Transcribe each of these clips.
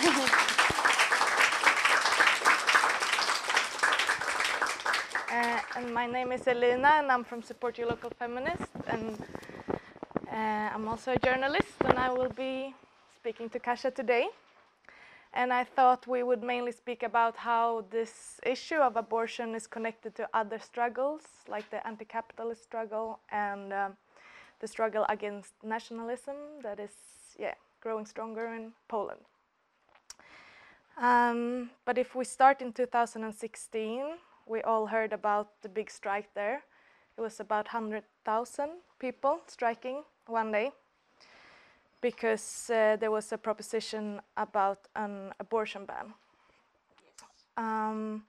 Uh, and my name is Elina, and I'm from Support Your Local Feminist, and uh, I'm also a journalist, and I will be speaking to Kasia today. And I thought we would mainly speak about how this issue of abortion is connected to other struggles, like the anti-capitalist struggle and um, the struggle against nationalism that is, yeah, growing stronger in Poland. Um, but if we start in 2016, we all heard about the big strike there. It was about 100,000 people striking one day because uh, there was a proposition about an abortion ban. Um,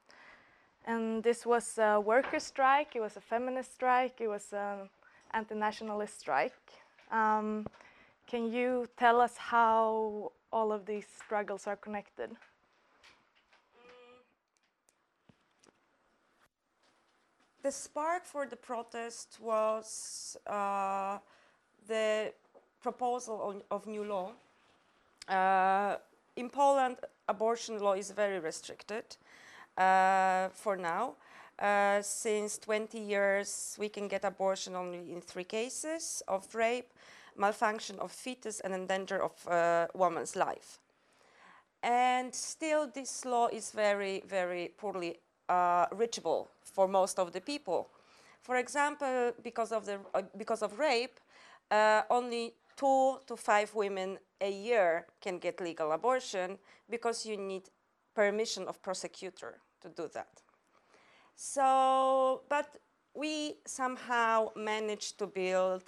and this was a worker strike, it was a feminist strike, it was an anti-nationalist strike. Um, can you tell us how all of these struggles are connected? The spark for the protest was uh, the proposal of new law. Uh, in Poland, abortion law is very restricted uh, for now. Uh, since 20 years, we can get abortion only in three cases of rape, malfunction of fetus, and endanger of uh, woman's life. And still, this law is very, very poorly uh, reachable for most of the people. For example, because of, the, uh, because of rape, uh, only two to five women a year can get legal abortion because you need permission of prosecutor to do that. So, but we somehow managed to build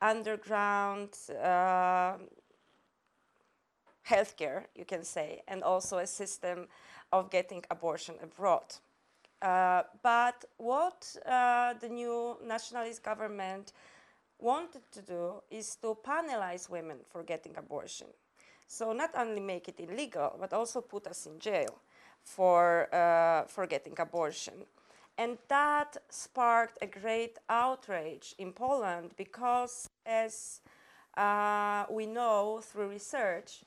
underground uh, healthcare, you can say, and also a system of getting abortion abroad. Uh, but what uh, the new nationalist government wanted to do is to penalize women for getting abortion. So not only make it illegal, but also put us in jail for, uh, for getting abortion. And that sparked a great outrage in Poland because as uh, we know through research,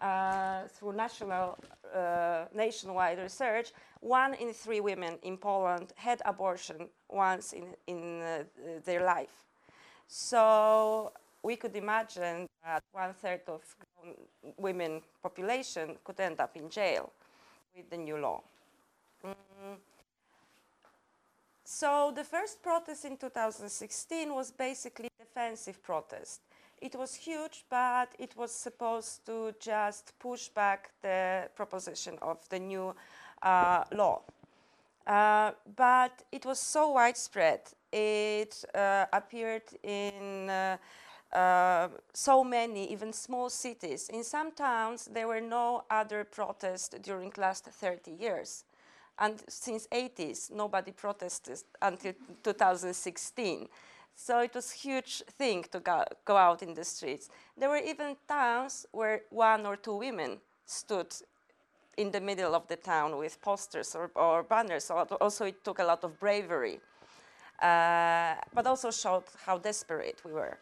through national, uh, nationwide research, one in three women in Poland had abortion once in, in uh, their life. So we could imagine that one third of women population could end up in jail with the new law. Mm. So the first protest in 2016 was basically defensive protest. It was huge, but it was supposed to just push back the proposition of the new uh, law. Uh, but it was so widespread it uh, appeared in uh, uh, so many, even small cities. In some towns, there were no other protests during last 30 years. And since 80s, nobody protested until 2016. So it was a huge thing to go, go out in the streets. There were even towns where one or two women stood in the middle of the town with posters or, or banners. So also it took a lot of bravery. Uh, but also showed how desperate we were.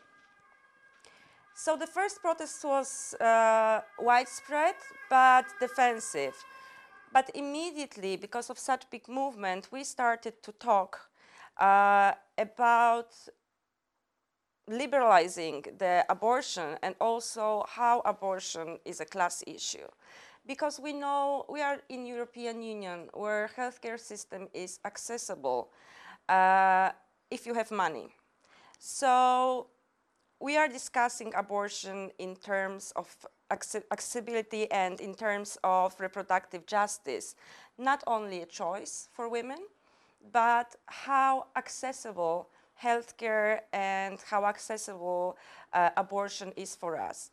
So the first protest was uh, widespread but defensive. But immediately, because of such big movement, we started to talk uh, about liberalizing the abortion and also how abortion is a class issue. Because we know we are in European Union where healthcare system is accessible uh, if you have money. So we are discussing abortion in terms of accessibility and in terms of reproductive justice, not only a choice for women, but how accessible healthcare and how accessible uh, abortion is for us.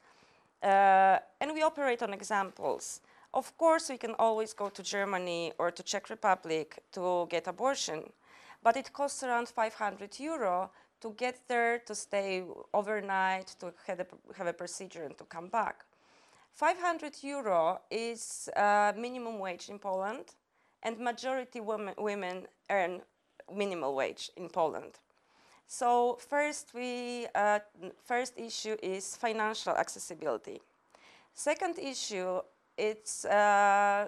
Uh, and we operate on examples. Of course, we can always go to Germany or to Czech Republic to get abortion but it costs around 500 euro to get there, to stay overnight, to have a, have a procedure and to come back. 500 euro is uh, minimum wage in Poland and majority women, women earn minimal wage in Poland. So first, we, uh, first issue is financial accessibility. Second issue it's uh,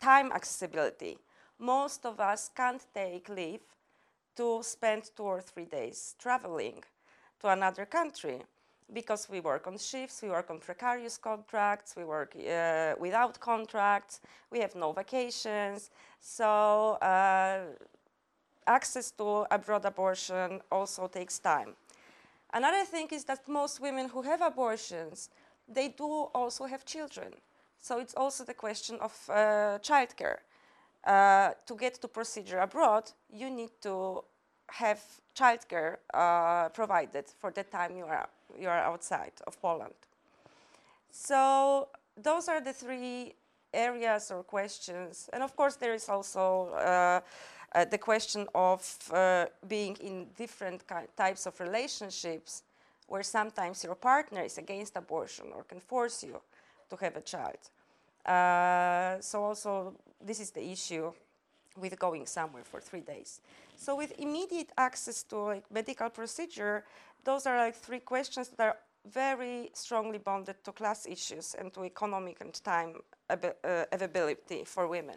time accessibility. Most of us can't take leave to spend two or three days traveling to another country because we work on shifts, we work on precarious contracts, we work uh, without contracts, we have no vacations. So uh, access to abroad abortion also takes time. Another thing is that most women who have abortions, they do also have children. So it's also the question of uh, childcare. Uh, to get to procedure abroad, you need to have childcare uh, provided for the time you are, you are outside of Poland. So those are the three areas or questions. And of course, there is also uh, the question of uh, being in different types of relationships where sometimes your partner is against abortion or can force you to have a child. Uh, so also this is the issue with going somewhere for three days. So with immediate access to like medical procedure, those are like three questions that are very strongly bonded to class issues and to economic and time uh, availability for women.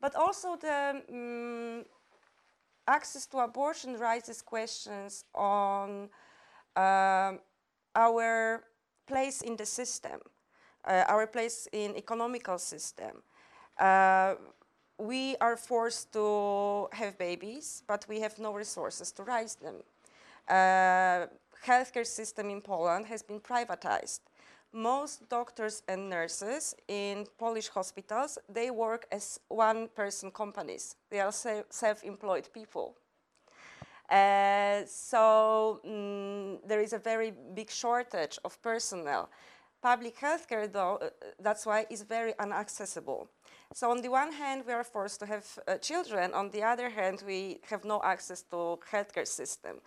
But also the um, access to abortion raises questions on uh, our place in the system, uh, our place in economical system. Uh, we are forced to have babies, but we have no resources to raise them. Uh, healthcare system in Poland has been privatized most doctors and nurses in Polish hospitals, they work as one-person companies. They are self-employed people. Uh, so mm, there is a very big shortage of personnel. Public healthcare, though, uh, that's why is very inaccessible. So on the one hand, we are forced to have uh, children. On the other hand, we have no access to healthcare system.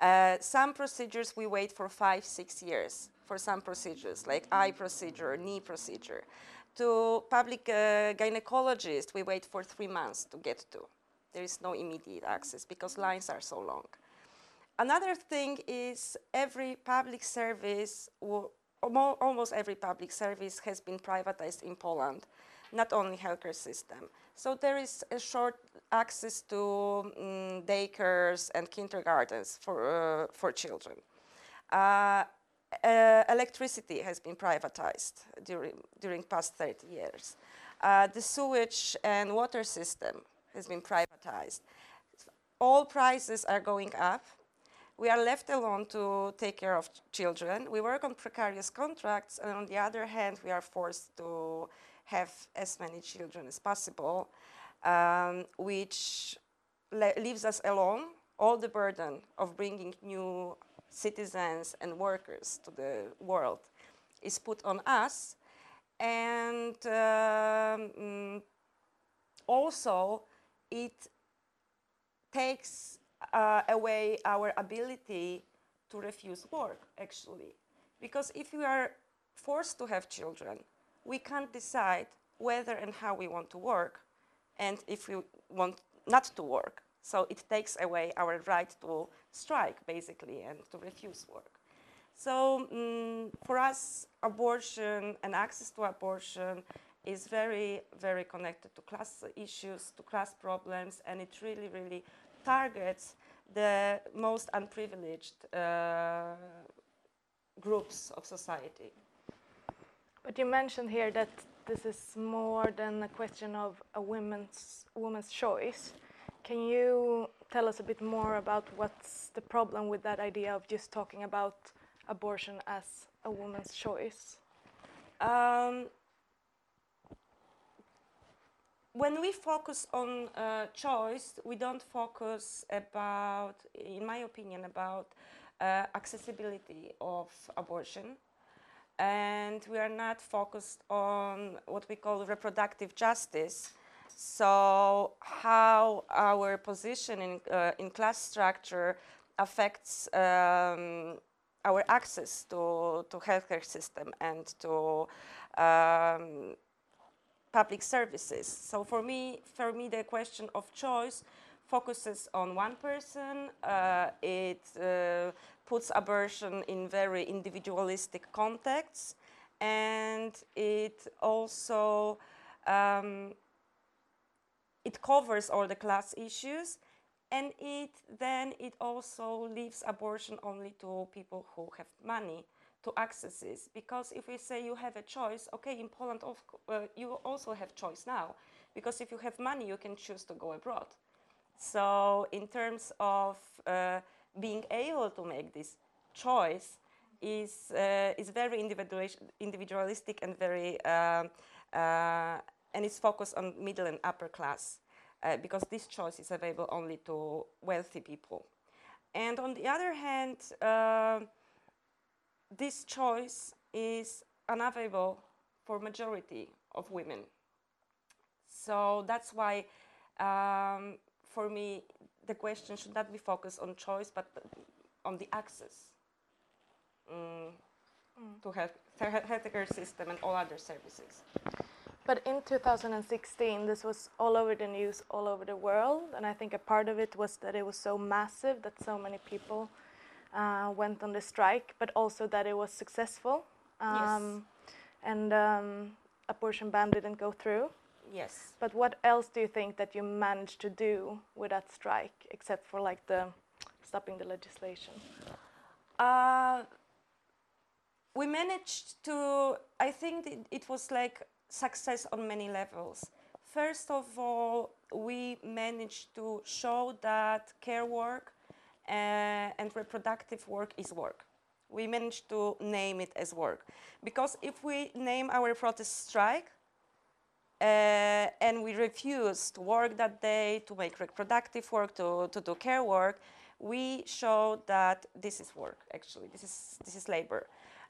Uh, some procedures we wait for five, six years for some procedures, like eye procedure, knee procedure. To public uh, gynecologists, we wait for three months to get to. There is no immediate access because lines are so long. Another thing is every public service, almost every public service has been privatized in Poland, not only healthcare system. So there is a short access to um, daycares and kindergartens for, uh, for children. Uh, uh, electricity has been privatized during, during past 30 years. Uh, the sewage and water system has been privatized. All prices are going up. We are left alone to take care of children. We work on precarious contracts, and on the other hand, we are forced to have as many children as possible, um, which leaves us alone all the burden of bringing new citizens and workers to the world is put on us. And um, also it takes uh, away our ability to refuse work, actually. Because if we are forced to have children, we can't decide whether and how we want to work and if we want not to work. So it takes away our right to strike, basically, and to refuse work. So um, for us, abortion and access to abortion is very, very connected to class issues, to class problems, and it really, really targets the most unprivileged uh, groups of society. But you mentioned here that this is more than a question of a woman's woman's choice. Can you tell us a bit more about what's the problem with that idea of just talking about abortion as a woman's choice? Um, when we focus on uh, choice, we don't focus about, in my opinion, about uh, accessibility of abortion. And we are not focused on what we call reproductive justice, so how our position in, uh, in class structure affects um, our access to, to healthcare system and to um, public services. So for me, for me, the question of choice focuses on one person. Uh, it uh, puts abortion in very individualistic contexts and it also um, it covers all the class issues and it then it also leaves abortion only to people who have money to access this. Because if we say you have a choice okay in poland of, uh, you also have choice now. Because if you have money you can choose to go abroad. So in terms of uh, being able to make this choice is, uh, is very individualistic and very um, uh, and it's focused on middle and upper class uh, because this choice is available only to wealthy people. And on the other hand, uh, this choice is unavailable for majority of women. So that's why, um, for me, the question should not be focused on choice, but on the access um, mm. to health, healthcare system and all other services. But in 2016, this was all over the news, all over the world, and I think a part of it was that it was so massive that so many people uh, went on the strike, but also that it was successful. Um, yes. And um, abortion ban didn't go through. Yes. But what else do you think that you managed to do with that strike, except for like the stopping the legislation? Uh, we managed to. I think it, it was like success on many levels. First of all, we managed to show that care work uh, and reproductive work is work. We managed to name it as work. Because if we name our protest strike, uh, and we refuse to work that day, to make reproductive work, to, to do care work, we show that this is work, actually. This is, this is labor.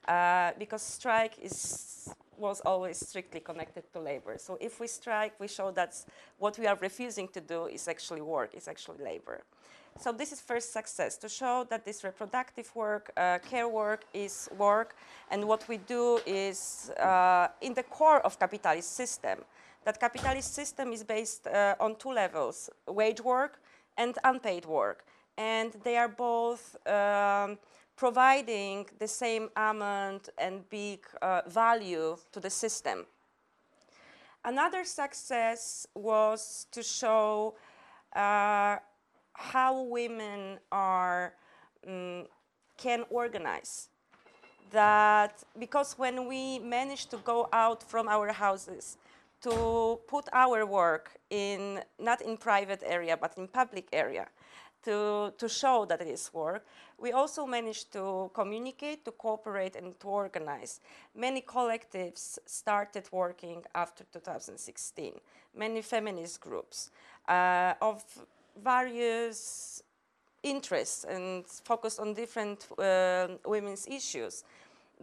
Uh, because strike is was always strictly connected to labor. So if we strike, we show that what we are refusing to do is actually work, is actually labor. So this is first success, to show that this reproductive work, uh, care work is work, and what we do is uh, in the core of capitalist system. That capitalist system is based uh, on two levels, wage work and unpaid work. And they are both um, providing the same amount and big uh, value to the system. Another success was to show uh, how women are um, can organize. That because when we manage to go out from our houses to put our work in not in private area but in public area, to, to show that it is work. We also managed to communicate, to cooperate, and to organize. Many collectives started working after 2016, many feminist groups uh, of various interests and focused on different uh, women's issues.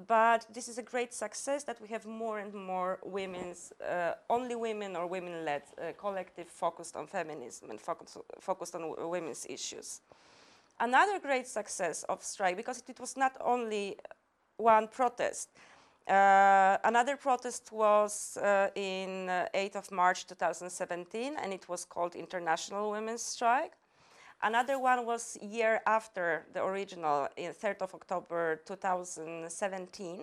But this is a great success that we have more and more women's, uh, only women or women-led uh, collective focused on feminism and focus, focused on women's issues. Another great success of strike, because it was not only one protest, uh, another protest was uh, in uh, 8th of March 2017 and it was called International Women's Strike. Another one was year after the original, 3rd of October 2017.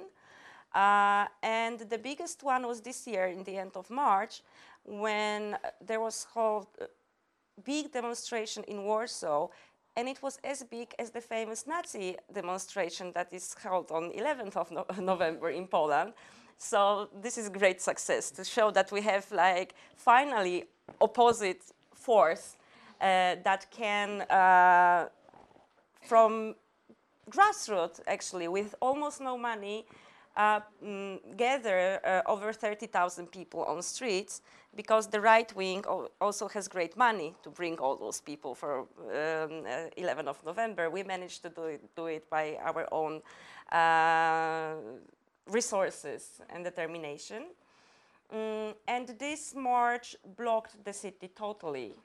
Uh, and the biggest one was this year in the end of March when there was called a big demonstration in Warsaw and it was as big as the famous Nazi demonstration that is held on 11th of no November in Poland. So this is great success to show that we have like finally opposite force uh, that can, uh, from grassroots actually, with almost no money, uh, mm, gather uh, over 30,000 people on streets because the right wing also has great money to bring all those people for um, uh, 11th of November. We managed to do it, do it by our own uh, resources and determination. Mm, and this march blocked the city totally.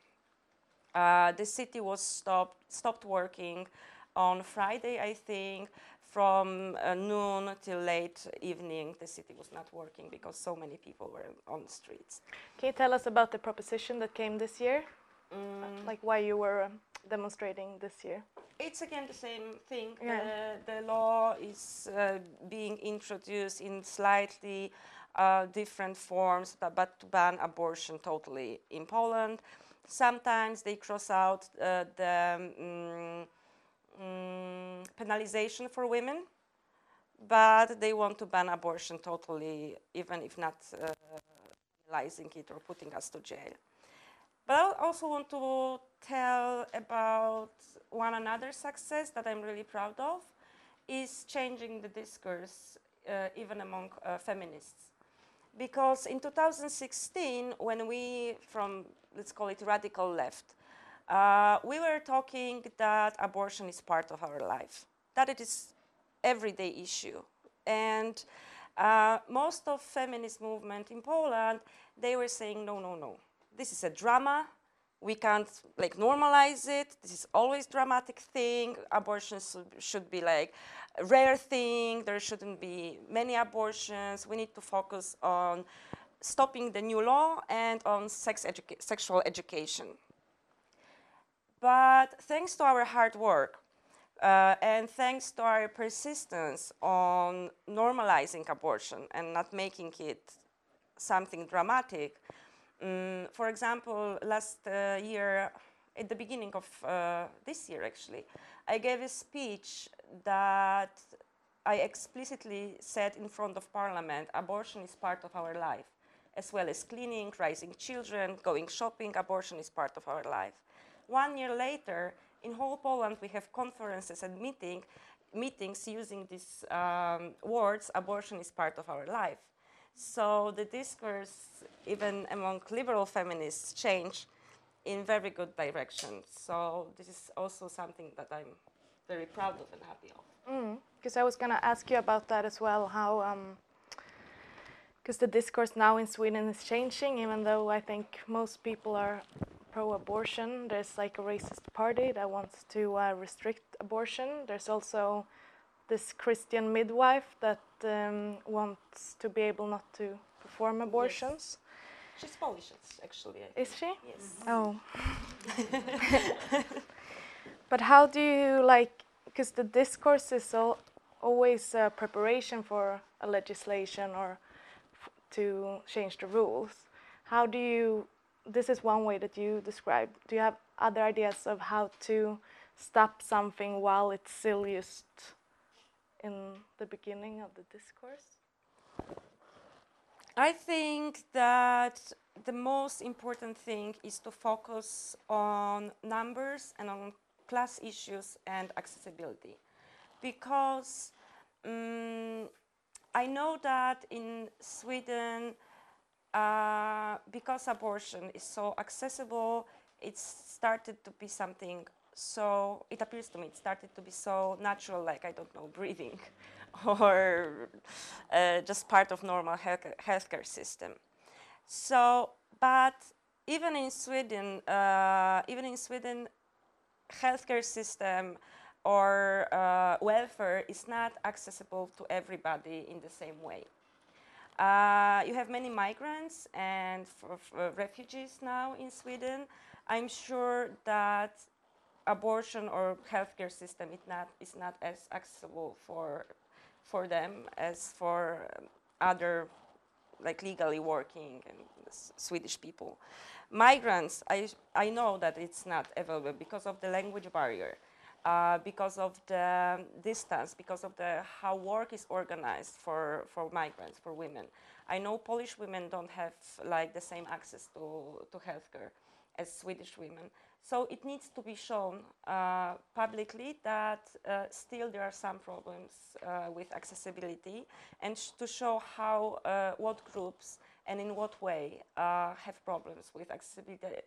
Uh, the city was stopped, stopped working on Friday, I think, from uh, noon till late evening. The city was not working because so many people were on the streets. Can you tell us about the proposition that came this year? Mm. Like why you were um, demonstrating this year? It's again the same thing. Yeah. The, the law is uh, being introduced in slightly uh, different forms, but, but to ban abortion totally in Poland. Sometimes they cross out uh, the mm, mm, penalization for women, but they want to ban abortion totally, even if not uh, penalizing it or putting us to jail. But I also want to tell about one another success that I'm really proud of is changing the discourse uh, even among uh, feminists. Because in 2016, when we, from let's call it radical left, uh, we were talking that abortion is part of our life, that it is everyday issue. And uh, most of feminist movement in Poland, they were saying, no, no, no, this is a drama. We can't like normalize it. This is always dramatic thing. Abortion should be like rare thing. There shouldn't be many abortions. We need to focus on stopping the new law and on sex educa sexual education. But thanks to our hard work uh, and thanks to our persistence on normalizing abortion and not making it something dramatic, um, for example, last uh, year, at the beginning of uh, this year actually, I gave a speech that I explicitly said in front of parliament, abortion is part of our life, as well as cleaning, raising children, going shopping, abortion is part of our life. One year later, in whole Poland, we have conferences and meeting, meetings using these um, words, abortion is part of our life. So the discourse, even among liberal feminists, changed in very good direction. So this is also something that I'm very proud of and happy of. Because mm, I was going to ask you about that as well, how, because um, the discourse now in Sweden is changing, even though I think most people are pro-abortion. There's like a racist party that wants to uh, restrict abortion. There's also this Christian midwife that um, wants to be able not to perform abortions. Yes. She's Polish, actually. Is she? Yes. Oh. but how do you like? Because the discourse is all, always a preparation for a legislation or to change the rules. How do you? This is one way that you describe. Do you have other ideas of how to stop something while it's still in the beginning of the discourse? I think that the most important thing is to focus on numbers and on class issues and accessibility. Because um, I know that in Sweden, uh, because abortion is so accessible, it started to be something so it appears to me it started to be so natural, like I don't know, breathing, or uh, just part of normal health healthcare system. So, but even in Sweden, uh, even in Sweden, healthcare system or uh, welfare is not accessible to everybody in the same way. Uh, you have many migrants and refugees now in Sweden. I'm sure that abortion or healthcare system is not, is not as accessible for, for them as for um, other like legally working and Swedish people. Migrants, I, I know that it's not available because of the language barrier, uh, because of the distance, because of the how work is organized for, for migrants, for women. I know Polish women don't have like the same access to, to healthcare as Swedish women. So it needs to be shown uh, publicly that uh, still there are some problems uh, with accessibility and sh to show how, uh, what groups and in what way uh, have problems with accessibility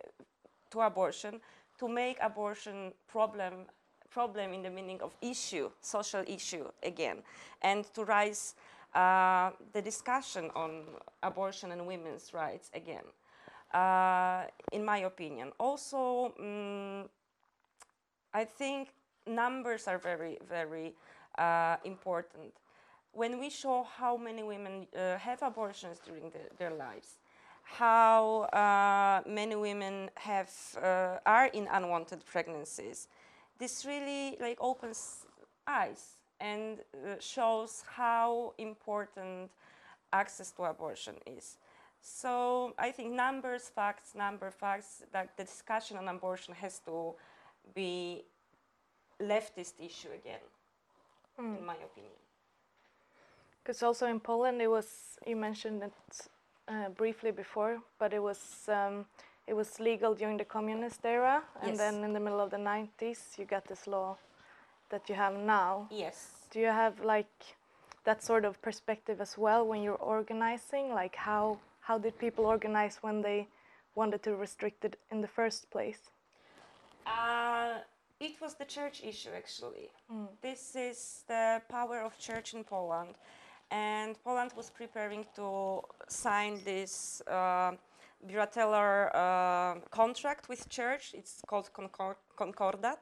to abortion to make abortion problem problem in the meaning of issue, social issue again, and to raise uh, the discussion on abortion and women's rights again. uh, in my opinion. Also, um, I think numbers are very, very uh, important. When we show how many women uh, have abortions during the, their lives, how uh, many women have, uh, are in unwanted pregnancies, this really like opens eyes and uh, shows how important access to abortion is. So I think numbers, facts, number facts, that the discussion on abortion has to be leftist issue again, in my opinion. Because also in Poland, it was you mentioned it uh, briefly before, but it was um, it was legal during the communist era, and Yes. then in the middle of the 90s, you got this law that you have now. Yes. Do you have like that sort of perspective as well when you're organizing? Like how how did people organize when they wanted to restrict it in the first place? Uh, it was the church issue, actually. This is the power of church in Poland. And Poland was preparing to sign this uh, bilateral uh, contract with church. It's called Concor- Concordat.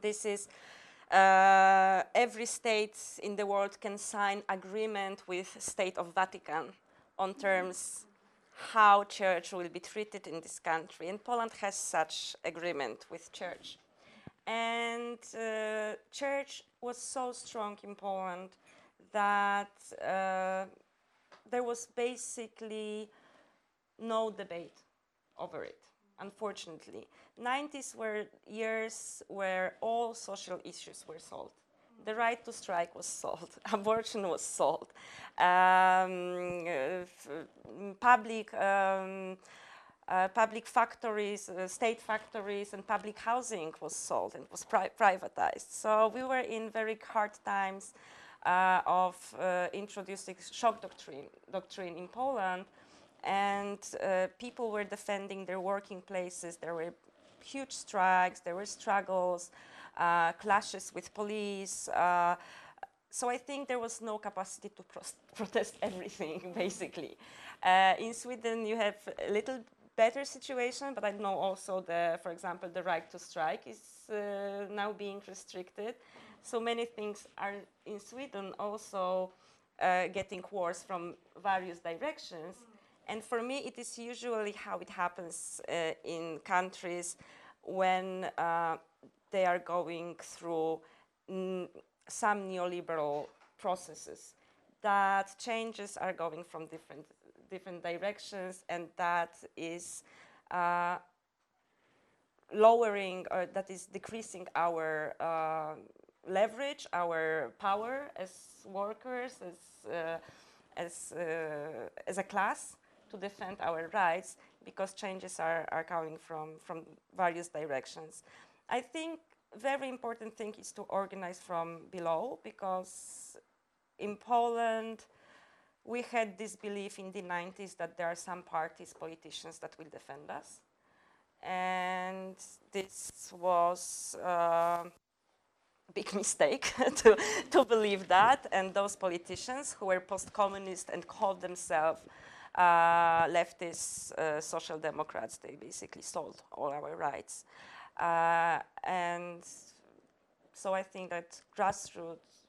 This is uh, every state in the world can sign agreement with state of Vatican on terms how church will be treated in this country. And Poland has such agreement with church. And uh, church was so strong in Poland that uh, there was basically no debate over it, unfortunately. 90s were years where all social issues were solved. The right to strike was solved, abortion was solved, um, public, um, uh, public factories, uh, state factories, and public housing was sold and was pri- privatized. So we were in very hard times uh, of uh, introducing shock doctrine, doctrine in Poland, and uh, people were defending their working places. There were huge strikes, there were struggles, clashes with police. Uh, so I think there was no capacity to pros- protest everything, basically. Uh, in Sweden, you have a little better situation, but I know also the, for example, the right to strike is uh, now being restricted. So many things are in Sweden also uh, getting worse from various directions. And for me, it is usually how it happens uh, in countries when uh, they are going through mm, some neoliberal processes. That changes are going from different different directions, and that is uh, lowering or that is decreasing our uh, leverage, our power as workers, as uh, as uh, as a class to defend our rights because changes are, are coming from from various directions. I think very important thing is to organize from below because in Poland we had this belief in the 90s that there are some parties, politicians that will defend us. And this was a big mistake to, to believe that. And those politicians who were post communist and called themselves uh, leftist uh, social democrats, they basically sold all our rights. Uh, and so I think that grassroots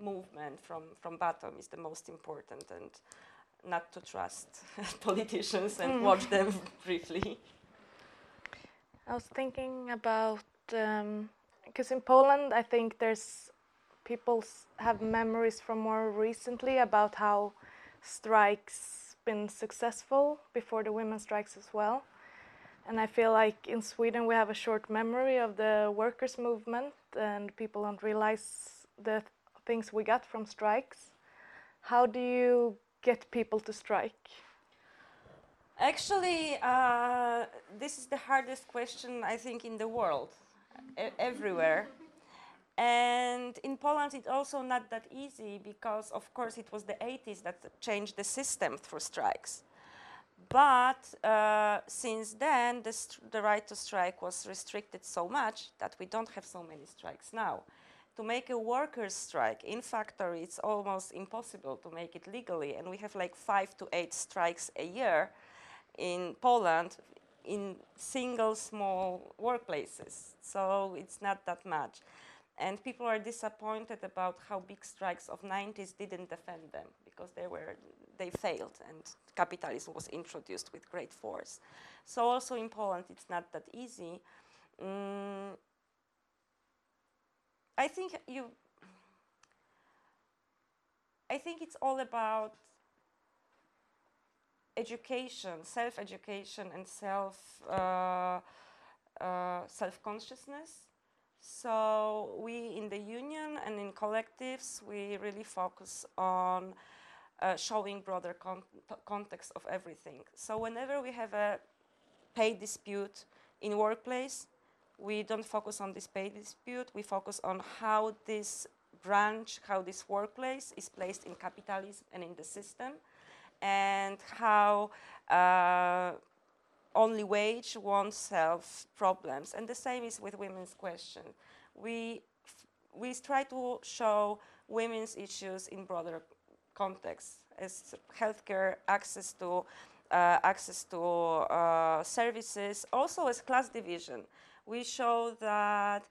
movement from, from bottom is the most important and not to trust politicians and watch them briefly. I was thinking about because in Poland, I think there's people have memories from more recently about how strikes been successful before the women's strikes as well. And I feel like in Sweden we have a short memory of the workers' movement, and people don't realize the th- things we got from strikes. How do you get people to strike? Actually, uh, this is the hardest question I think in the world, e- everywhere. And in Poland, it's also not that easy because, of course, it was the 80s that changed the system through strikes. But uh, since then, the, the right to strike was restricted so much that we don't have so many strikes now. To make a workers' strike in factory, it's almost impossible to make it legally, and we have like five to eight strikes a year in Poland in single small workplaces. So it's not that much. And people are disappointed about how big strikes of 90s didn't defend them because they were they failed and capitalism was introduced with great force. So also in Poland it's not that easy. Mm, I think you. I think it's all about education, self-education, and self uh, uh, self-consciousness. So we in the union and in collectives, we really focus on uh, showing broader con context of everything. So whenever we have a pay dispute in workplace, we don't focus on this pay dispute. We focus on how this branch, how this workplace is placed in capitalism and in the system, and how uh, only wage won't solve problems. And the same is with women's question. We, we try to show women's issues in broader context as healthcare, access to, uh, access to uh, services, also as class division. We show that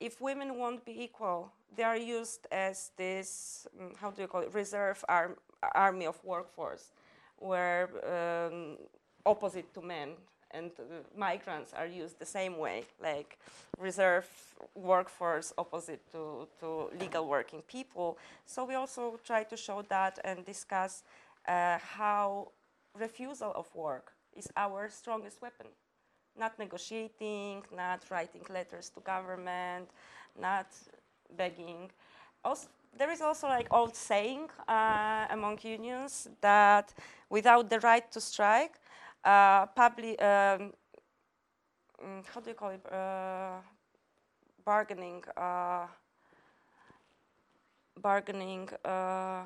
if women won't be equal, they are used as this, um, how do you call it, reserve arm, army of workforce, where um, opposite to men and migrants are used the same way, like reserve workforce opposite to, to legal working people. So we also try to show that and discuss uh, how refusal of work is our strongest weapon. Not negotiating, not writing letters to government, not begging. Also, there is also like old saying uh, among unions that without the right to strike, public, um, mm, how do you call it, uh, bargaining, uh, bargaining, uh,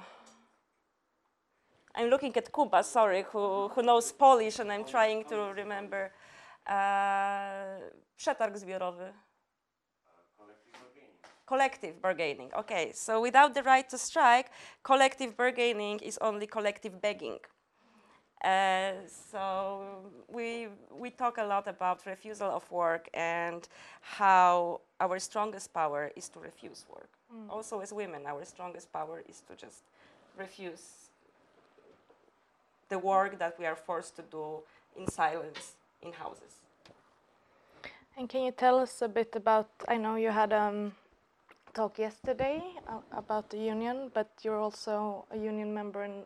I'm looking at Kuba, sorry, who, who knows Polish and I'm trying to remember. Uh, przetarg zbiorowy. Collective bargaining. Okay, so without the right to strike, collective bargaining is only collective begging. Uh, so we, we talk a lot about refusal of work and how our strongest power is to refuse work. Mm. Also as women, our strongest power is to just refuse the work that we are forced to do in silence in houses. And can you tell us a bit about, I know you had a um, talk yesterday uh, about the union, but you're also a union member in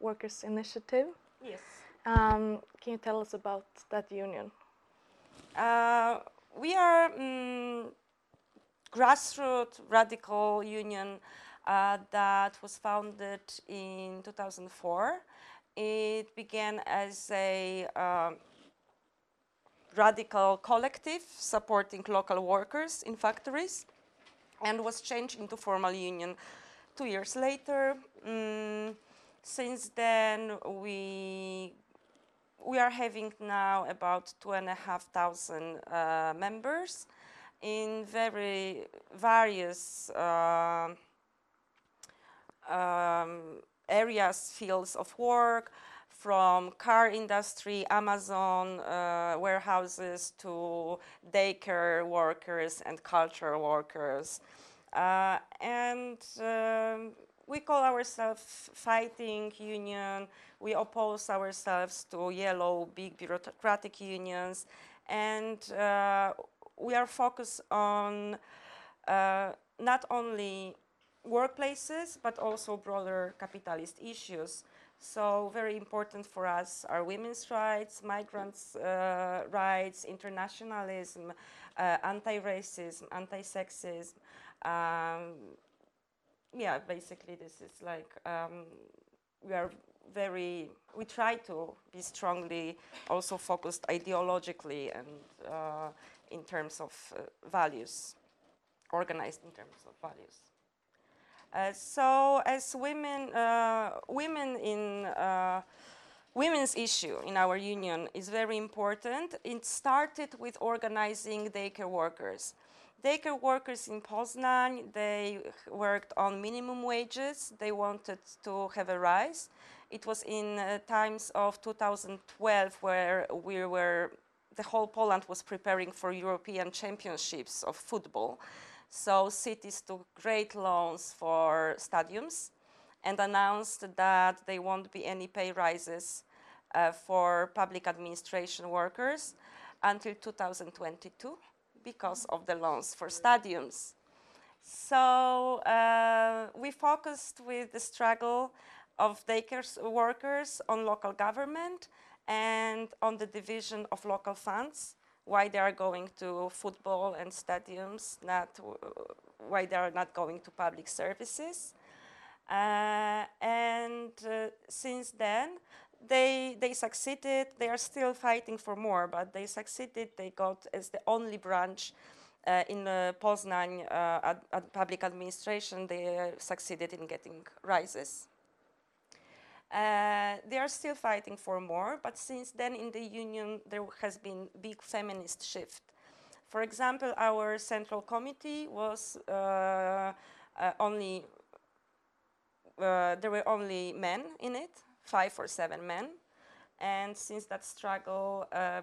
Workers' Initiative. Yes. Um, can you tell us about that union? Uh, we are um, grassroots radical union uh, that was founded in 2004. It began as a uh, radical collective supporting local workers in factories and was changed into formal union two years later. Um, since then, we we are having now about two and a half thousand uh, members in very various uh, um, areas, fields of work, from car industry, Amazon uh, warehouses to daycare workers and cultural workers. Uh, and um, we call ourselves fighting union. We oppose ourselves to yellow, big bureaucratic unions. And uh, we are focused on uh, not only workplaces, but also broader capitalist issues. So very important for us are women's rights, migrants' uh, rights, internationalism, uh, anti-racism, anti-sexism, um, yeah, basically this is like um, we are very we try to be strongly also focused ideologically and uh, in terms of uh, values, organized in terms of values. Uh, so as women, uh, women in uh, women's issue in our union is very important. It started with organizing daycare workers. Daycare workers in Poznan, they worked on minimum wages. They wanted to have a rise. It was in uh, times of 2012 where we were, the whole Poland was preparing for European championships of football. So cities took great loans for stadiums and announced that there won't be any pay rises uh, for public administration workers until 2022 because of the loans for stadiums. So uh, we focused with the struggle of daycare workers on local government and on the division of local funds, why they are going to football and stadiums, not why they are not going to public services. Uh, and uh, since then, they, they succeeded. They are still fighting for more, but they succeeded. They got as the only branch uh, in uh, Poznań uh, ad, ad public administration, they succeeded in getting rises. Uh, they are still fighting for more, but since then in the union there has been big feminist shift. For example, our central committee was uh, uh, only, there were only men in it, five or seven men. And since that struggle, uh,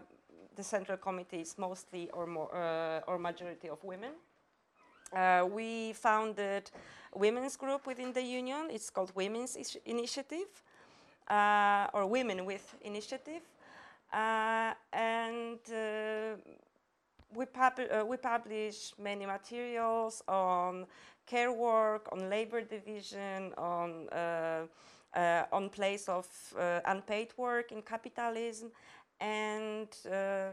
the central committee is mostly or, more, uh, or majority of women. we founded women's group within the union. It's called Women's Initiative uh, or Women with Initiative. Uh, and uh, we, pub we publish many materials on care work, on labor division, on uh, on place of uh, unpaid work in capitalism. And uh,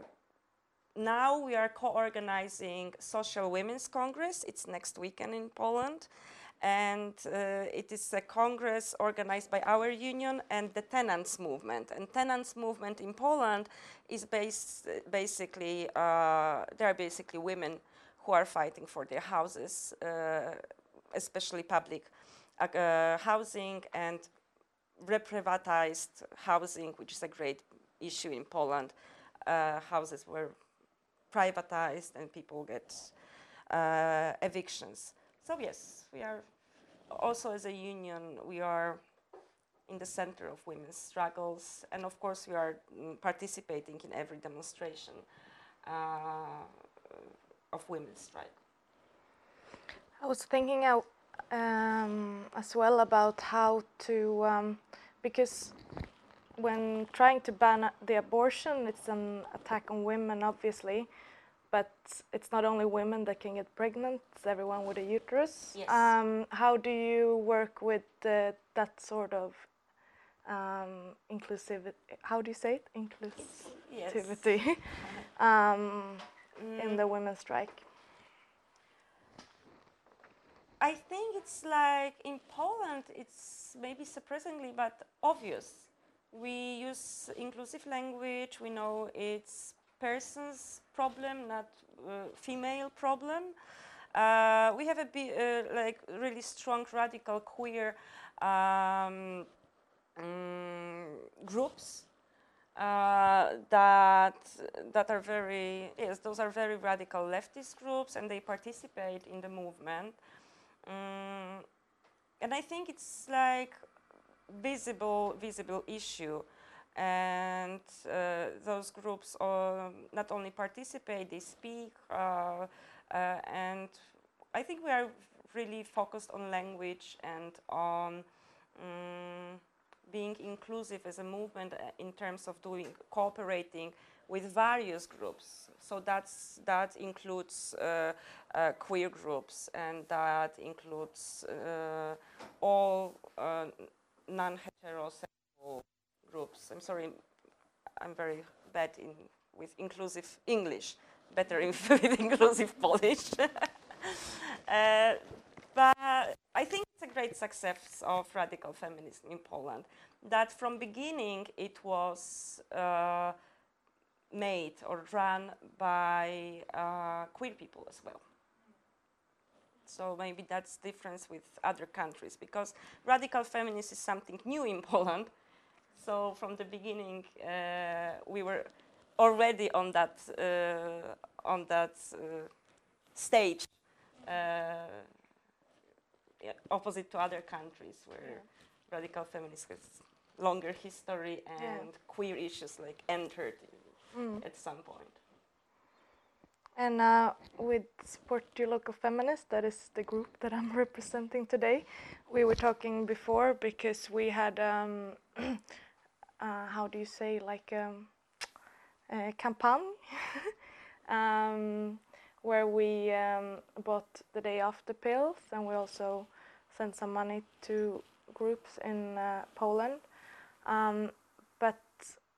now we are co-organizing Social Women's Congress. It's next weekend in Poland and uh, it is a congress organized by our union and the tenants movement. And tenants movement in Poland is based basically, uh, there are basically women who are fighting for their houses, uh, especially public housing and reprivatized housing, which is a great issue in Poland. Uh, houses were privatized and people get uh, evictions. So yes, we are also as a union, we are in the center of women's struggles, and of course we are mm, participating in every demonstration uh, of women's strike. I was thinking out um, as well about how to, um, because when trying to ban the abortion, it's an attack on women, obviously but it's not only women that can get pregnant, it's everyone with a uterus. Yes. Um, how do you work with uh, that sort of um, inclusivity? How do you say it? Inclusivity yes. um, mm. in the women's strike. I think it's like in Poland, it's maybe surprisingly but obvious. We use inclusive language, we know it's person's problem, not uh, female problem. Uh, we have a bit, uh, like really strong radical queer um, um, groups uh, that that are very yes those are very radical leftist groups and they participate in the movement um, and I think it's like visible visible issue. And uh, those groups uh, not only participate, they speak, uh, and I think we are really focused on language and on um, being inclusive as a movement in terms of doing cooperating with various groups. So that's that includes uh, uh, queer groups and that includes uh, all non-heterosexual groups. I'm sorry, I'm very bad in with inclusive English, better in, with inclusive Polish. uh, but I think it's a great success of radical feminism in Poland. That from beginning it was uh, made or run by uh, queer people as well. So maybe that's difference with other countries because radical feminism is something new in Poland so from the beginning, uh, we were already on that uh, on that uh, stage, uh, opposite to other countries where yeah. radical feminism has longer history and yeah. queer issues like entered mm. at some point. And uh, with Support Your Local Feminist, that is the group that I'm representing today, we were talking before because we had um, uh, how do you say like um, a campaign um, where we um, bought the day after pills, and we also sent some money to groups in uh, Poland.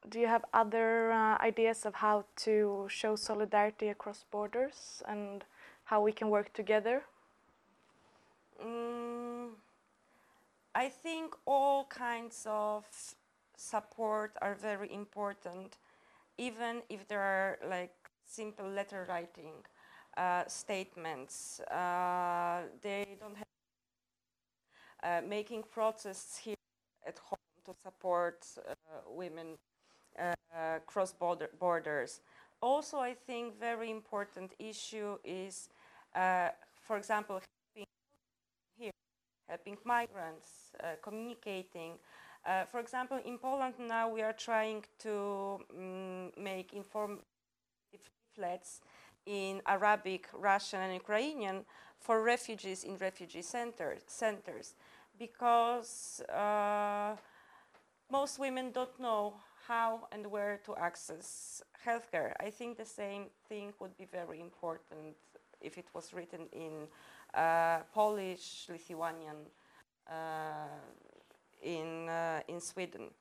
Do you have other uh, ideas of how to show solidarity across borders and how we can work together? Mm, I think all kinds of support are very important, even if there are like simple letter writing uh, statements. Uh, they don't have uh, making protests here at home to support uh, women uh, cross border borders. Also, I think very important issue is, uh, for example, helping here, helping migrants, communicating. for example, in Poland now we are trying to um, make informative leaflets in Arabic, Russian, and Ukrainian for refugees in refugee centers, centers because uh, most women don't know how and where to access healthcare. I think the same thing would be very important if it was written in uh, Polish, Lithuanian, uh, in, uh, in Sweden.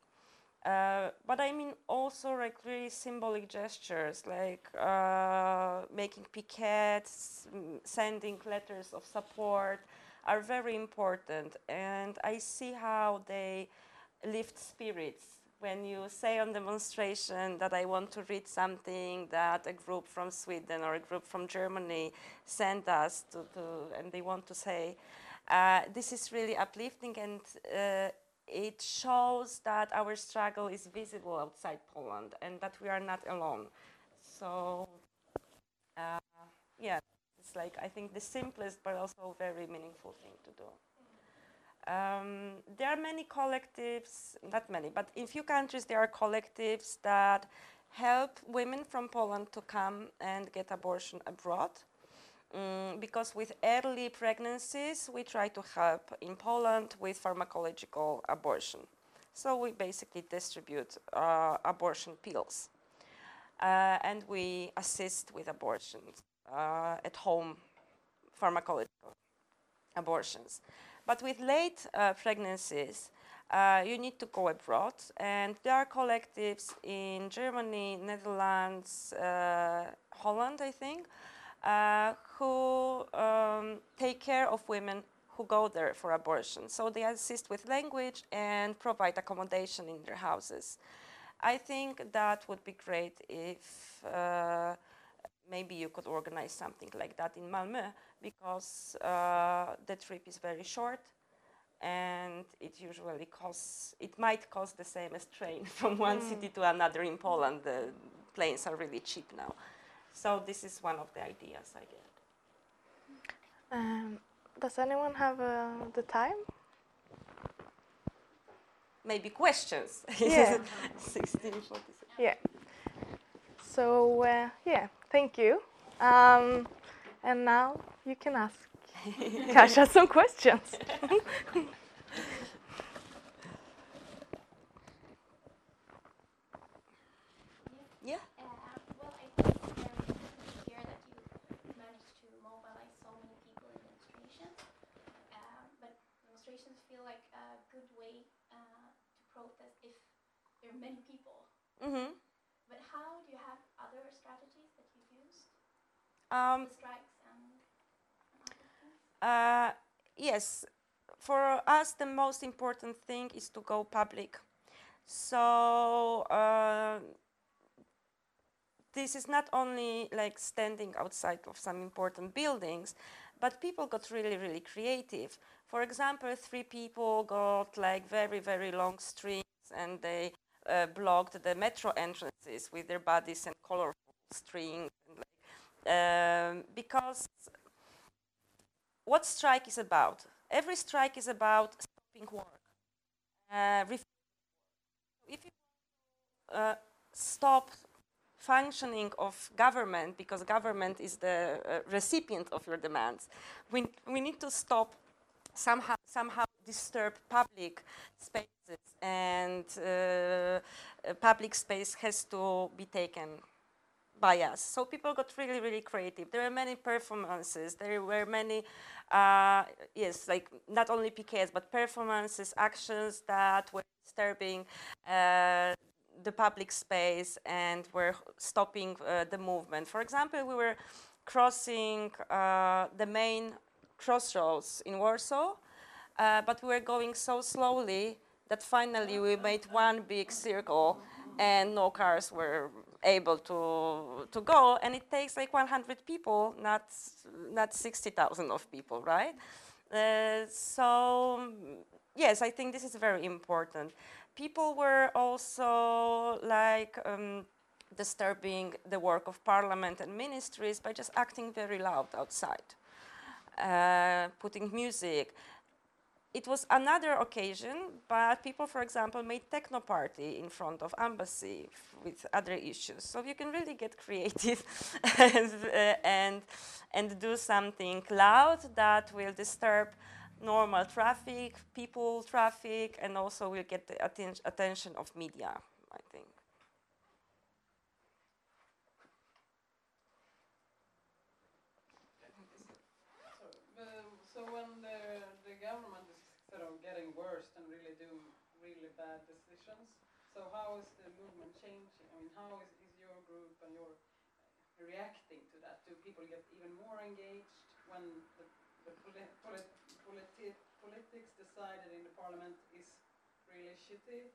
Uh, but I mean also like really symbolic gestures, like uh, making pickets, sending letters of support are very important. And I see how they lift spirits. When you say on demonstration that I want to read something that a group from Sweden or a group from Germany sent us to, to and they want to say, uh, this is really uplifting and uh, it shows that our struggle is visible outside Poland and that we are not alone. So, uh, yeah, it's like I think the simplest but also very meaningful thing to do. Um, there are many collectives, not many, but in few countries there are collectives that help women from Poland to come and get abortion abroad. Um, because with early pregnancies, we try to help in Poland with pharmacological abortion. So we basically distribute uh, abortion pills. Uh, and we assist with abortions, uh, at home pharmacological abortions. But with late uh, pregnancies, uh, you need to go abroad. And there are collectives in Germany, Netherlands, uh, Holland, I think, uh, who um, take care of women who go there for abortion. So they assist with language and provide accommodation in their houses. I think that would be great if uh, maybe you could organize something like that in Malmö because uh, the trip is very short and it usually costs, it might cost the same as train from one mm. city to another in Poland. The planes are really cheap now. So this is one of the ideas I get. Um, does anyone have uh, the time? Maybe questions. Yeah. 1646. Yeah. So uh, yeah, thank you. Um, and now you can ask Kasia some questions. there are many people. Mm-hmm. But how do you have other strategies that you use? Um, the strikes and, and uh, yes, for us the most important thing is to go public. So uh, this is not only like standing outside of some important buildings, but people got really, really creative. For example, three people got like very, very long strings and they uh, blocked the metro entrances with their bodies and colorful strings. And like, um, because what strike is about? Every strike is about stopping work. Uh, if you uh, stop functioning of government because government is the uh, recipient of your demands, we, we need to stop somehow, somehow disturb public spaces and uh, public space has to be taken by us. So people got really, really creative. There were many performances. There were many, uh, yes, like not only pickets, but performances, actions that were disturbing uh, the public space and were stopping uh, the movement. For example, we were crossing uh, the main crossroads in Warsaw, uh, but we were going so slowly that finally we made one big circle and no cars were able to to go and it takes like 100 people not not 60,000 of people right? Uh, so yes i think this is very important. People were also like um, disturbing the work of parliament and ministries by just acting very loud outside uh, putting music it was another occasion, but people, for example, made techno party in front of embassy with other issues. So you can really get creative and, uh, and, and do something loud that will disturb normal traffic, people traffic, and also will get the atten attention of media, I think. So, so when the, the government getting worse and really do really So how is the movement changing? I mean, how is, is your group and your reacting to that? Do people get even more engaged when the, the polit politi politics decided in the parliament is really shitty?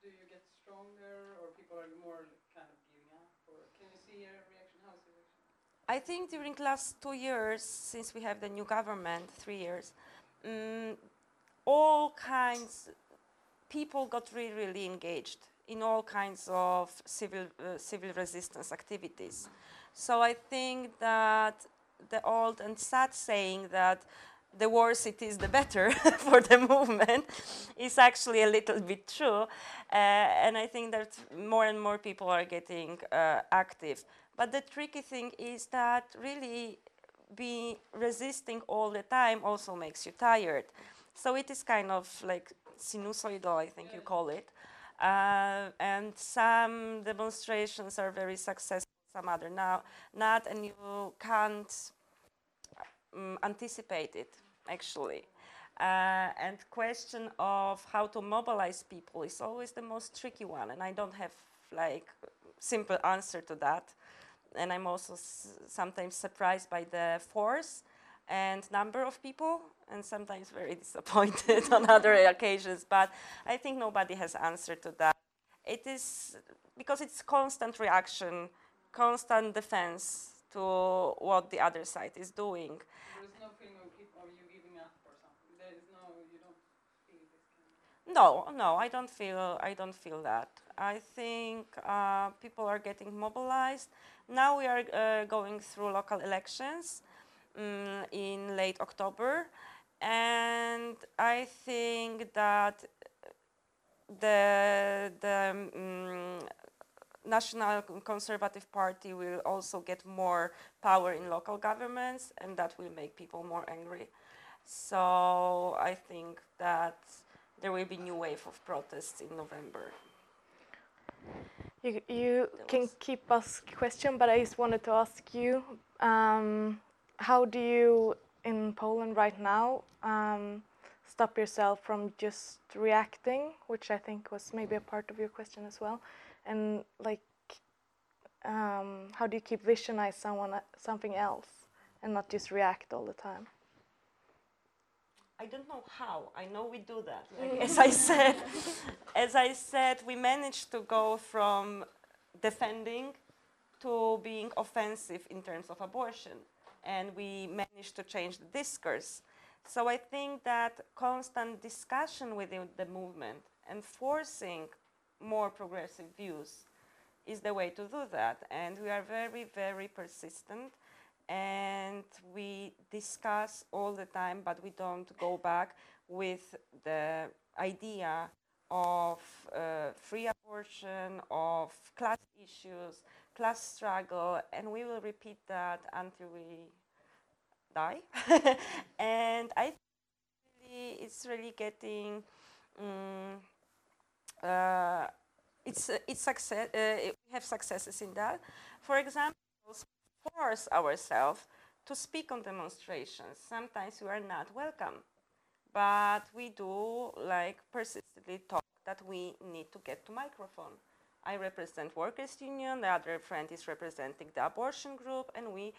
Do you get stronger or people are more kind of giving up? Or can you see a reaction? How is the reaction? I think during the last two years, since we have the new government, three years, um, all kinds, people got really, really engaged in all kinds of civil, uh, civil resistance activities. So I think that the old and sad saying that the worse it is, the better for the movement is actually a little bit true. Uh, and I think that more and more people are getting uh, active. But the tricky thing is that really be resisting all the time also makes you tired. So it is kind of like sinusoidal, I think you call it. Uh, and some demonstrations are very successful, some other now not, and you can't um, anticipate it, actually. Uh, and question of how to mobilize people is always the most tricky one, and I don't have like simple answer to that. And I'm also sometimes surprised by the force and number of people and sometimes very disappointed on other occasions, but I think nobody has answered to that. It is because it's constant reaction, constant defense to what the other side is doing. No feeling of, of you giving up or something. There is no, you don't feel this. Kind of no, no, I don't feel. I don't feel that. I think uh, people are getting mobilized. Now we are uh, going through local elections um, in late October. And I think that the, the um, National Conservative Party will also get more power in local governments, and that will make people more angry. So I think that there will be new wave of protests in November. You, you can keep us question, but I just wanted to ask you, um, how do you in Poland right now um, stop yourself from just reacting, which I think was maybe a part of your question as well, and like um, how do you keep visionize someone something else and not just react all the time? I don't know how. I know we do that. Like, as I said, as I said, we managed to go from defending to being offensive in terms of abortion and we managed to change the discourse. So I think that constant discussion within the movement and forcing more progressive views is the way to do that. And we are very, very persistent and we discuss all the time, but we don't go back with the idea of uh, free abortion, of class issues, class struggle, and we will repeat that until we die. and I think it's really getting, um, uh, it's, it's success, uh, we have successes in that. For example, force ourselves to speak on demonstrations. Sometimes we are not welcome, but we do like persistently talk that we need to get to microphone. I represent workers union, the other friend is representing the abortion group, and we,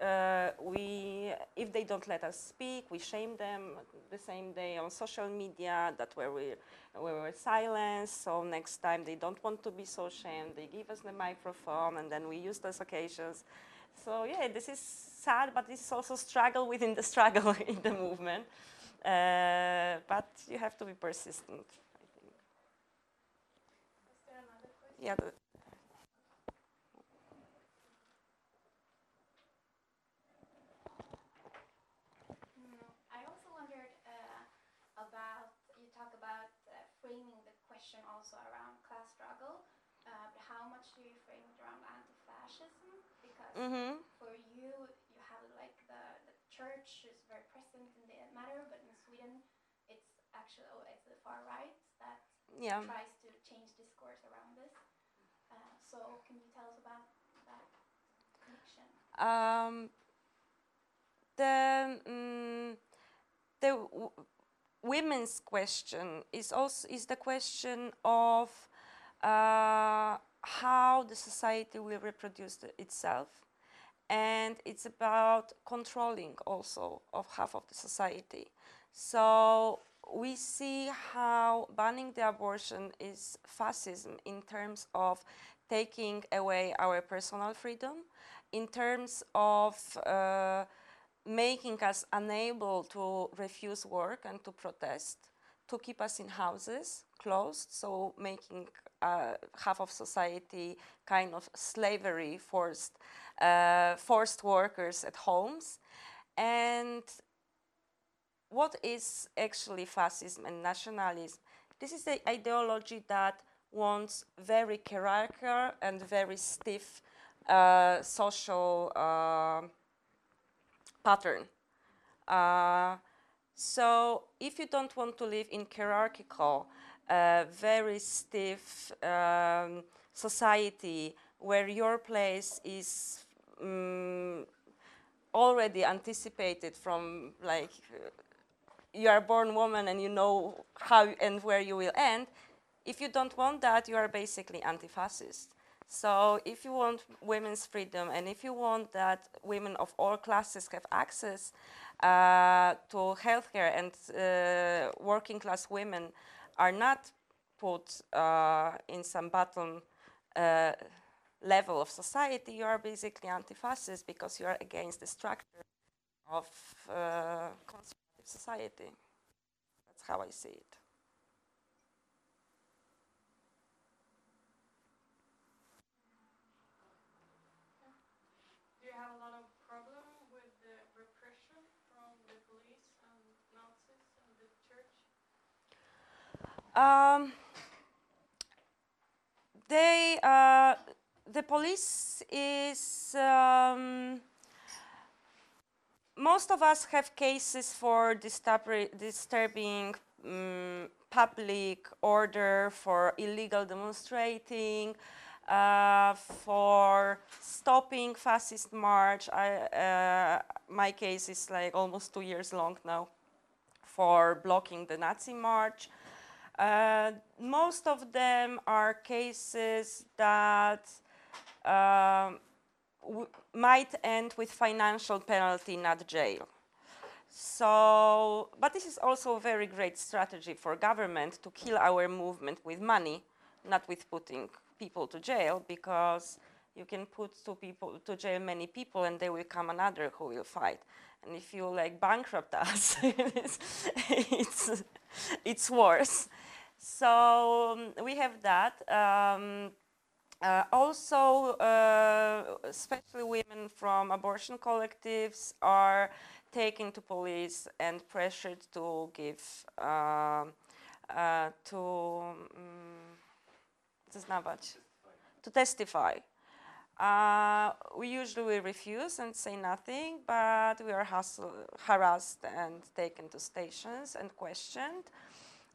uh, we, if they don't let us speak, we shame them the same day on social media that where we, we were silenced, so next time they don't want to be so shamed, they give us the microphone, and then we use those occasions. So yeah, this is sad, but this is also struggle within the struggle in the movement. Uh, but you have to be persistent. Yeah. The, I also wondered uh, about, you talk about uh, framing the question also around class struggle, uh, but how much do you frame it around anti-fascism? Because mm -hmm. for you, you have like the, the church is very present in the matter, but in Sweden, it's actually, oh, it's the far right that yeah. tries to change discourse around this. So can you tell us about that connection? Um, the um, the women's question is also is the question of uh, how the society will reproduce itself. And it's about controlling also of half of the society. So we see how banning the abortion is fascism in terms of taking away our personal freedom in terms of uh, making us unable to refuse work and to protest, to keep us in houses closed, so making uh, half of society kind of slavery, forced, uh, forced workers at homes. And what is actually fascism and nationalism? This is the ideology that wants very hierarchical and very stiff uh, social uh, pattern. Uh, so if you don't want to live in hierarchical, uh, very stiff um, society where your place is um, already anticipated from like you are born woman and you know how and where you will end, if you don't want that, you are basically anti-fascist. So if you want women's freedom and if you want that women of all classes have access uh, to healthcare and uh, working class women are not put uh, in some bottom uh, level of society, you are basically anti-fascist because you are against the structure of uh, conservative society. That's how I see it. Um, they, uh, the police is, um, most of us have cases for disturbing um, public order, for illegal demonstrating, uh, for stopping fascist march. I, uh, my case is like almost two years long now for blocking the Nazi march. Uh, most of them are cases that um, might end with financial penalty, not jail. So, but this is also a very great strategy for government to kill our movement with money, not with putting people to jail, because you can put to people to jail many people and there will come another who will fight. And if you like bankrupt us, it's, it's, it's worse. So um, we have that. Um, uh, also, uh, especially women from abortion collectives are taken to police and pressured to give, uh, uh to um, to testify. Uh, we usually refuse and say nothing, but we are harassed and taken to stations and questioned.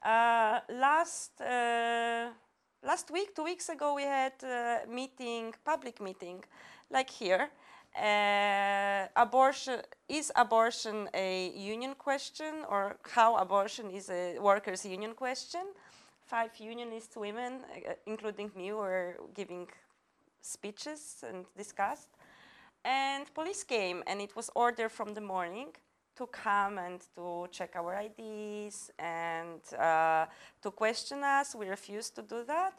Uh, last, uh, last week, two weeks ago, we had a meeting, public meeting, like here. Uh, abortion is abortion a union question, or how abortion is a workers' union question? Five unionist women, uh, including me, were giving speeches and discussed. And police came, and it was ordered from the morning to come and to check our IDs and uh, to question us. We refused to do that,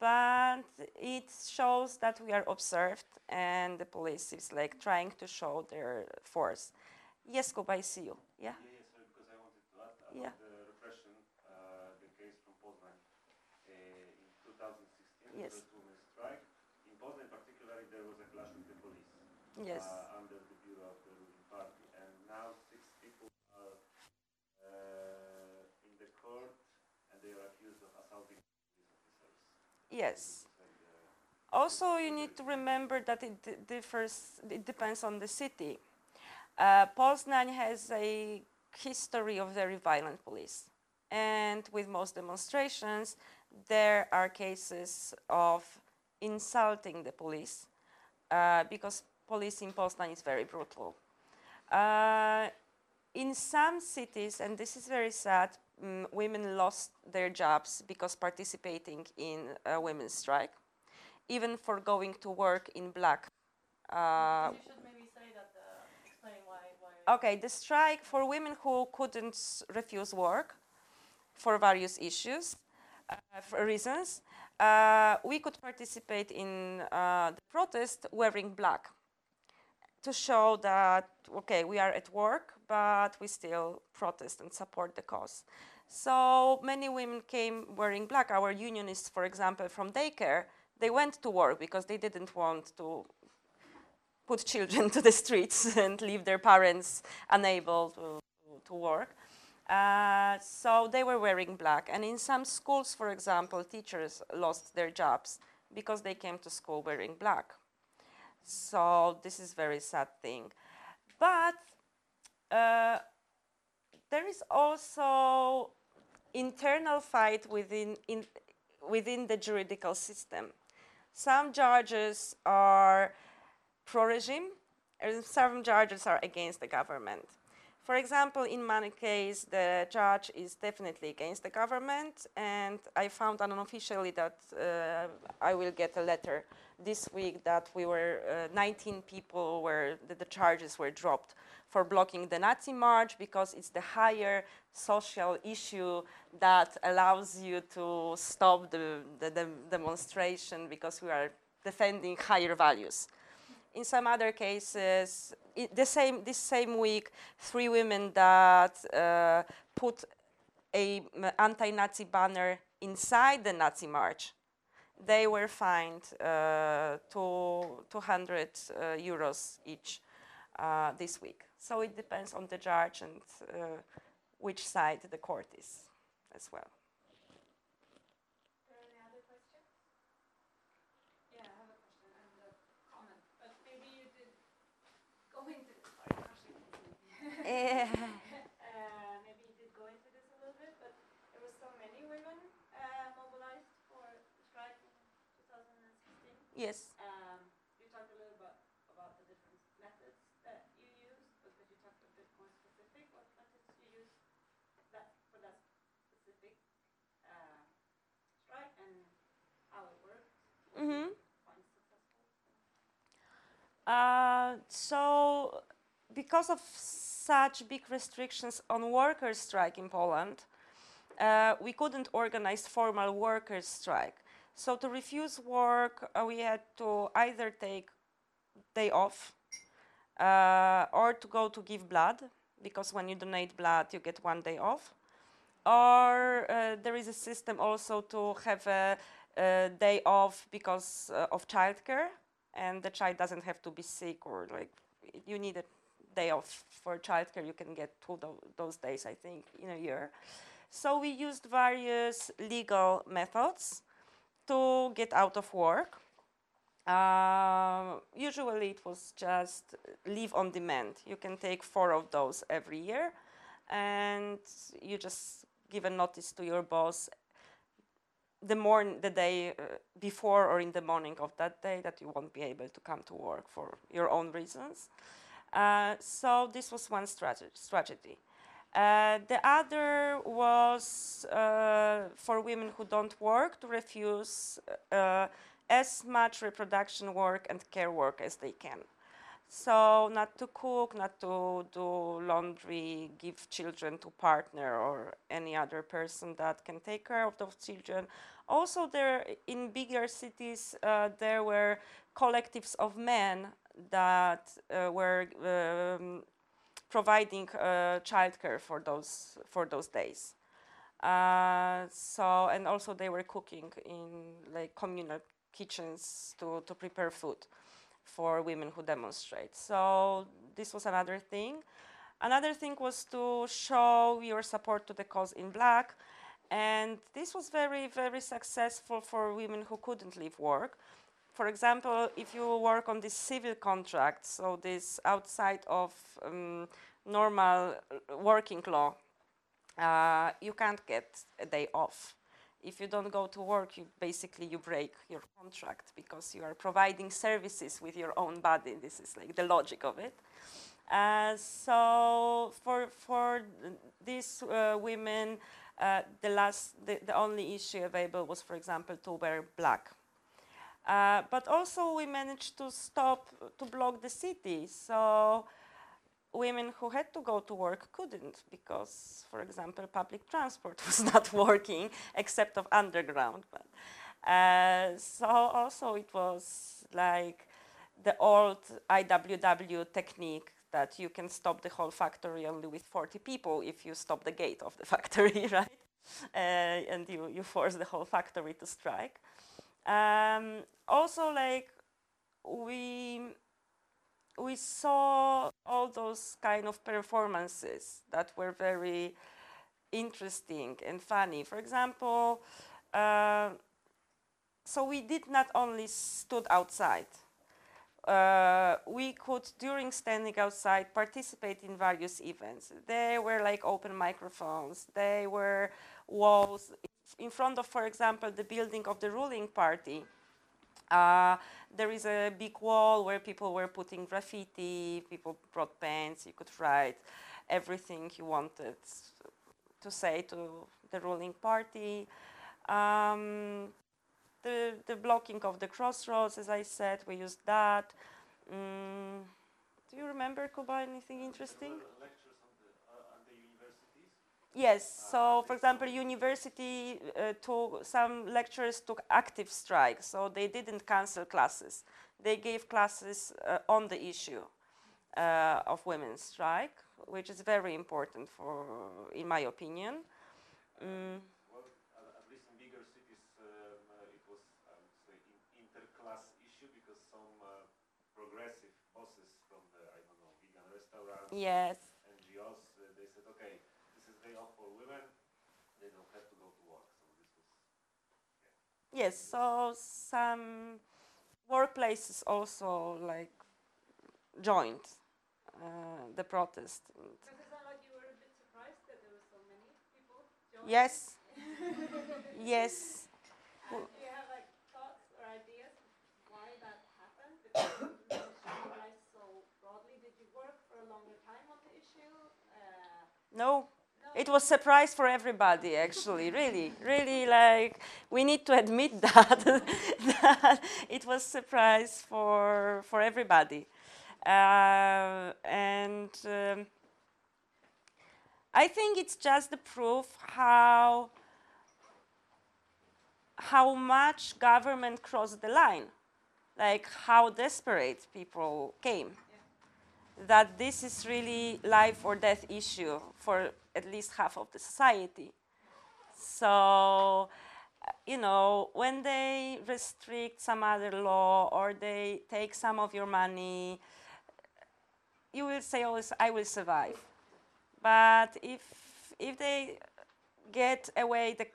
but it shows that we are observed, and the police is like trying to show their force. Yes, Kuba, I see you. Yeah. Yeah, yeah, sorry, because I wanted to ask about Yeah. the repression, uh, the case from Poznań uh, in 2016, Yes. the first women's strike. In Poznań, particularly, there was a clash with the police Yes. uh, under the bureau of the ruling party, and now six people are uh, in the court, and they are accused of assaulting police officers. Yes. This is like the- Also, you need to remember that it differs, it depends on the city. Uh, Poznań has a history of very violent police. And with most demonstrations, there are cases of insulting the police uh, because police in Poznań is very brutal. Uh, in some cities, and this is very sad, mm, women lost their jobs because participating in a women's strike even for going to work in black. Uh, you should maybe say that, uh, explain why, why. okay, the strike for women who couldn't s- refuse work for various issues, uh, for reasons, uh, we could participate in uh, the protest wearing black to show that, okay, we are at work, but we still protest and support the cause. So many women came wearing black. Our unionists, for example, from daycare, they went to work because they didn't want to put children to the streets and leave their parents unable to, to work. Uh, so they were wearing black. And in some schools, for example, teachers lost their jobs because they came to school wearing black. So this is very sad thing. But uh, there is also internal fight within, in, within the juridical system. Some judges are pro-regime, and some judges are against the government. For example, in my case, the judge is definitely against the government, and I found unofficially that uh, I will get a letter this week that we were uh, 19 people where the, the charges were dropped for blocking the Nazi march because it's the higher social issue that allows you to stop the, the, the demonstration because we are defending higher values. In some other cases, the same, this same week, three women that uh, put a anti-Nazi banner inside the Nazi march, they were fined uh, to 200 uh, euros each uh, this week. So it depends on the judge and uh, which side the court is as well. Are there any other questions? Yeah, I have a question and a comment, but maybe you did go into, sorry, actually, uh, maybe you did go into this a little bit, but there were so many women uh, mobilized for the strike in 2016. yes. Um, you talked a little bit about the different methods that you use, but could you talk a bit more specific what methods you use that for that specific uh, strike and how it worked? Mm-hmm. Uh, so, because of such big restrictions on workers' strike in Poland, uh, we couldn't organize formal workers' strike. So, to refuse work, uh, we had to either take day off uh, or to go to give blood, because when you donate blood, you get one day off. Or uh, there is a system also to have a, a day off because uh, of childcare and the child doesn't have to be sick or like you need a day off for childcare. You can get two tho- those days, I think, in a year. So we used various legal methods to get out of work. Uh, usually it was just leave on demand. You can take four of those every year, and you just give a notice to your boss the morning, the day uh, before or in the morning of that day that you won't be able to come to work for your own reasons. Uh, so this was one strate- strategy. Uh, the other was uh, for women who don't work to refuse as much reproduction work and care work as they can. So not to cook, not to do laundry, give children to partner or any other person that can take care of those children. Also, there in bigger cities, uh, there were collectives of men that uh, were um, providing uh, childcare for those for those days. Uh, so and also they were cooking in like communal kitchens to, to prepare food for women who demonstrate. So this was another thing. Another thing was to show your support to the cause in black. And this was very, very successful for women who couldn't leave work. For example, if you work on this civil contract, so this outside of um, normal working law, uh, you can't get a day off if you don't go to work, you basically you break your contract because you are providing services with your own body. This is like the logic of it. Uh, so for for these uh, women, uh, the last the, the only issue available was, for example, to wear black. Uh, but also we managed to stop to block the city. So women who had to go to work couldn't because, for example, public transport was not working except of underground. But, uh, so also it was like the old IWW technique that you can stop the whole factory only with 40 people if you stop the gate of the factory, right? Uh, and you, you force the whole factory to strike. Um, also, like we we saw all those kind of performances that were very interesting and funny. For example, uh, so we did not only stood outside. Uh, we could, during standing outside, participate in various events. They were like open microphones. They were walls in front of, for example, the building of the ruling party. Uh, there is a big wall where people were putting graffiti, people brought pens, you could write everything you wanted to say to the ruling party. Um, the, the blocking of the crossroads, as I said, we used that. Mm, do you remember, Kuba, anything interesting? lectures on the, uh, on the universities. Yes. So, for example, university uh, to some lecturers took active strike, so they didn't cancel classes. They gave classes uh, on the issue uh, of women's strike, which is very important for, in my opinion. Mm, Well, at, at least in bigger cities, um, it was, I would say, in, inter-class issue because some progressive bosses from the, I don't know, vegan restaurants, yes. NGOs, uh, they said, okay, this is day off for women, they don't have to go to work. So this was Yes. So some workplaces also like joined uh, the protest. And Does it sound like you were a bit surprised that there were so many people joining? yes. yes. And do you have like thoughts or ideas why that happened? Because so broadly. Did you work for a longer time on the issue? Uh, No. It was surprise for everybody actually, really, really like we need to admit that, that it was surprise for for everybody. Uh, and um, I think it's just the proof how how much government crossed the line, like how desperate people came. That this is really life or death issue for at least half of the society. So, uh, you know, when they restrict some other law or they take some of your money, you will say always, I will survive. But if, if they get away the,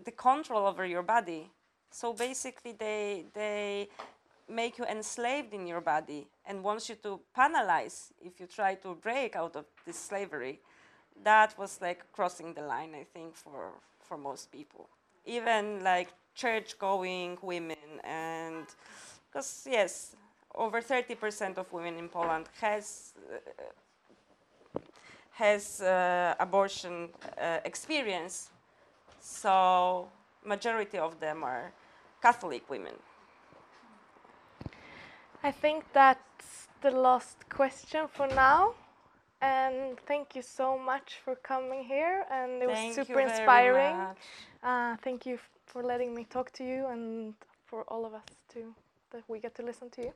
the control over your body, so basically they, they make you enslaved in your body and wants you to penalize if you try to break out of this slavery, that was like crossing the line, I think, for, for most people. even like church-going women, and because yes, over 30% of women in Poland has uh, has uh, abortion uh, experience. So majority of them are Catholic women. I think that's the last question for now. And thank you so much for coming here, and it was Thank you super inspiring. much. Uh, thank you for letting me talk to you, and for all of us too that we get to listen to you.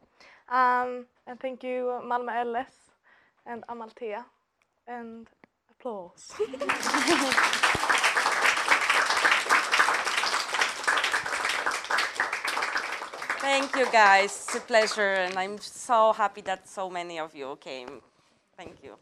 Um, and thank you, Malmö LS and Amalthea, and applause. Thank you guys. It's a pleasure, and I'm so happy that so many of you came. Thank you.